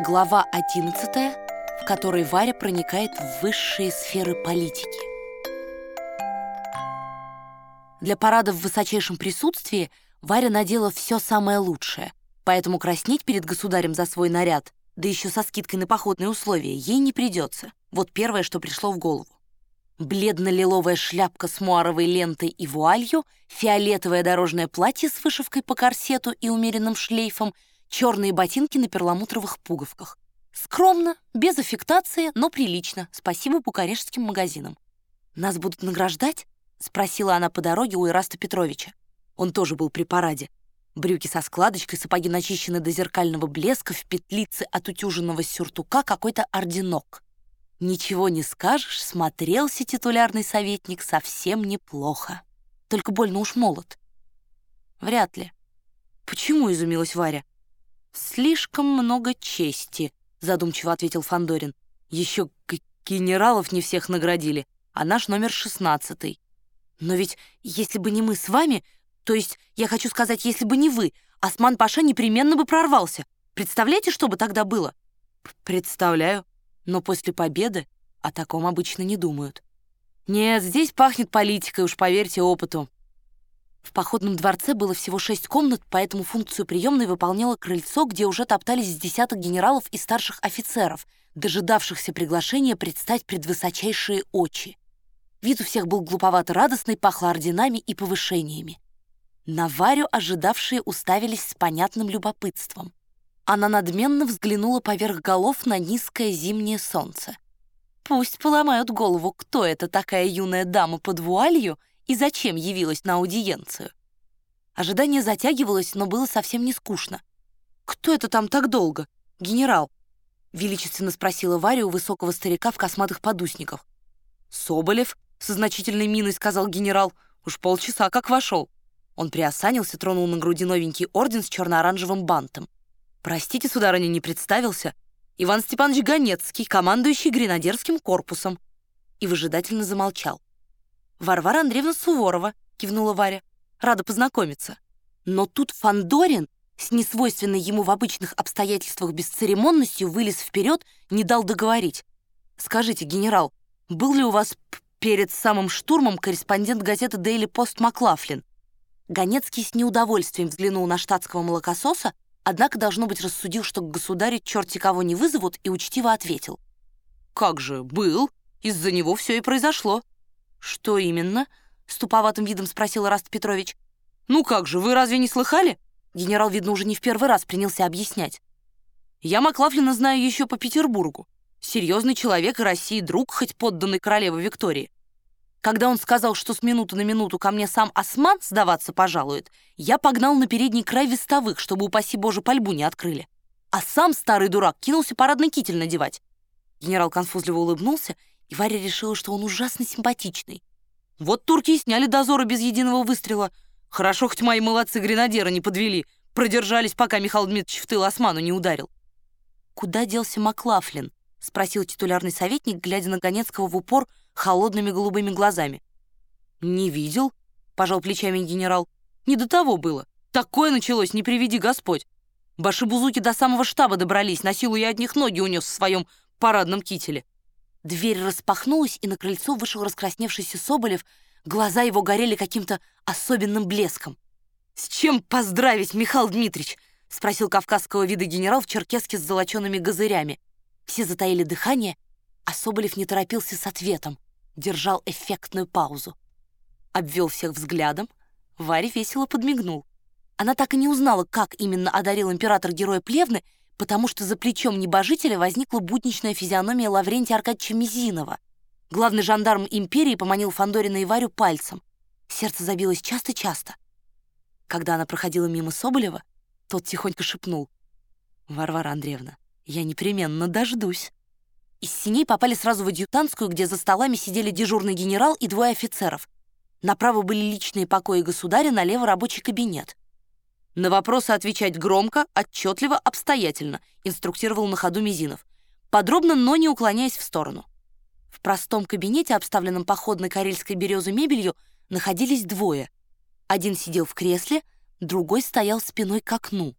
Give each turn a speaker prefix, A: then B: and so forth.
A: Глава 11, в которой Варя проникает в высшие сферы политики. Для парада в высочайшем присутствии Варя надела все самое лучшее, поэтому краснеть перед государем за свой наряд, да еще со скидкой на походные условия, ей не придется. Вот первое, что пришло в голову. Бледно-лиловая шляпка с муаровой лентой и вуалью, фиолетовое дорожное платье с вышивкой по корсету и умеренным шлейфом, черные ботинки на перламутровых пуговках. Скромно, без аффектации, но прилично. Спасибо букарешским магазинам. «Нас будут награждать?» — спросила она по дороге у Ираста Петровича. Он тоже был при параде. Брюки со складочкой, сапоги начищены до зеркального блеска, в петлице от утюженного сюртука какой-то орденок. Ничего не скажешь, смотрелся титулярный советник совсем неплохо. Только больно уж молод. Вряд ли. Почему, изумилась Варя? Слишком много чести, задумчиво ответил Фандорин. Еще генералов не всех наградили, а наш номер шестнадцатый. Но ведь если бы не мы с вами, то есть, я хочу сказать, если бы не вы, Осман-Паша непременно бы прорвался. Представляете, что бы тогда было? Представляю. Но после победы о таком обычно не думают. Нет, здесь пахнет политикой, уж поверьте опыту. В походном дворце было всего шесть комнат, поэтому функцию приемной выполняло крыльцо, где уже топтались десяток генералов и старших офицеров, дожидавшихся приглашения предстать пред высочайшие очи. Вид у всех был глуповато радостный, пахло орденами и повышениями. На Варю ожидавшие уставились с понятным любопытством. Она надменно взглянула поверх голов на низкое зимнее солнце. Пусть поломают голову, кто это такая юная дама под вуалью и зачем явилась на аудиенцию. Ожидание затягивалось, но было совсем не скучно. «Кто это там так долго? Генерал?» — величественно спросила Варя у высокого старика в косматых подусниках. «Соболев», — со значительной миной сказал генерал, — «уж полчаса как вошел». Он приосанился, тронул на груди новенький орден с черно-оранжевым бантом. «Простите, сударыня, не представился. Иван Степанович Ганецкий, командующий гренадерским корпусом». И выжидательно замолчал. «Варвара Андреевна Суворова», — кивнула Варя. «Рада познакомиться». Но тут Фандорин с несвойственной ему в обычных обстоятельствах бесцеремонностью вылез вперед, не дал договорить. «Скажите, генерал, был ли у вас перед самым штурмом корреспондент газеты «Дейли Пост» Маклафлин?» Ганецкий с неудовольствием взглянул на штатского молокососа, Однако, должно быть, рассудил, что к государю черти кого не вызовут, и учтиво ответил. «Как же, был. Из-за него все и произошло». «Что именно?» — с туповатым видом спросил Раст Петрович. «Ну как же, вы разве не слыхали?» Генерал, видно, уже не в первый раз принялся объяснять. «Я Маклафлина знаю еще по Петербургу. Серьезный человек и России друг, хоть подданный королевы Виктории. Когда он сказал, что с минуты на минуту ко мне сам осман сдаваться пожалует, я погнал на передний край вестовых, чтобы, упаси боже, пальбу не открыли. А сам старый дурак кинулся парадный китель надевать. Генерал конфузливо улыбнулся, и Варя решила, что он ужасно симпатичный. Вот турки и сняли дозоры без единого выстрела. Хорошо, хоть мои молодцы-гренадеры не подвели, продержались, пока Михаил Дмитриевич в тыл осману не ударил. «Куда делся Маклафлин?» — спросил титулярный советник, глядя на Ганецкого в упор — холодными голубыми глазами. «Не видел», — пожал плечами генерал. «Не до того было. Такое началось, не приведи Господь. Башибузуки до самого штаба добрались, на силу я от них ноги унес в своем парадном кителе». Дверь распахнулась, и на крыльцо вышел раскрасневшийся Соболев. Глаза его горели каким-то особенным блеском. «С чем поздравить, Михаил Дмитрич?» — спросил кавказского вида генерал в черкеске с золочеными газырями. Все затаили дыхание, а Соболев не торопился с ответом держал эффектную паузу. Обвел всех взглядом, Варе весело подмигнул. Она так и не узнала, как именно одарил император героя Плевны, потому что за плечом небожителя возникла будничная физиономия Лаврентия Аркадьевича Мизинова. Главный жандарм империи поманил Фандорина и Варю пальцем. Сердце забилось часто-часто. Когда она проходила мимо Соболева, тот тихонько шепнул. «Варвара Андреевна, я непременно дождусь». Из синей попали сразу в адъютантскую, где за столами сидели дежурный генерал и двое офицеров. Направо были личные покои государя, налево рабочий кабинет. На вопросы отвечать громко, отчетливо, обстоятельно, инструктировал на ходу Мизинов. Подробно, но не уклоняясь в сторону. В простом кабинете, обставленном походной карельской березы мебелью, находились двое. Один сидел в кресле, другой стоял спиной к окну.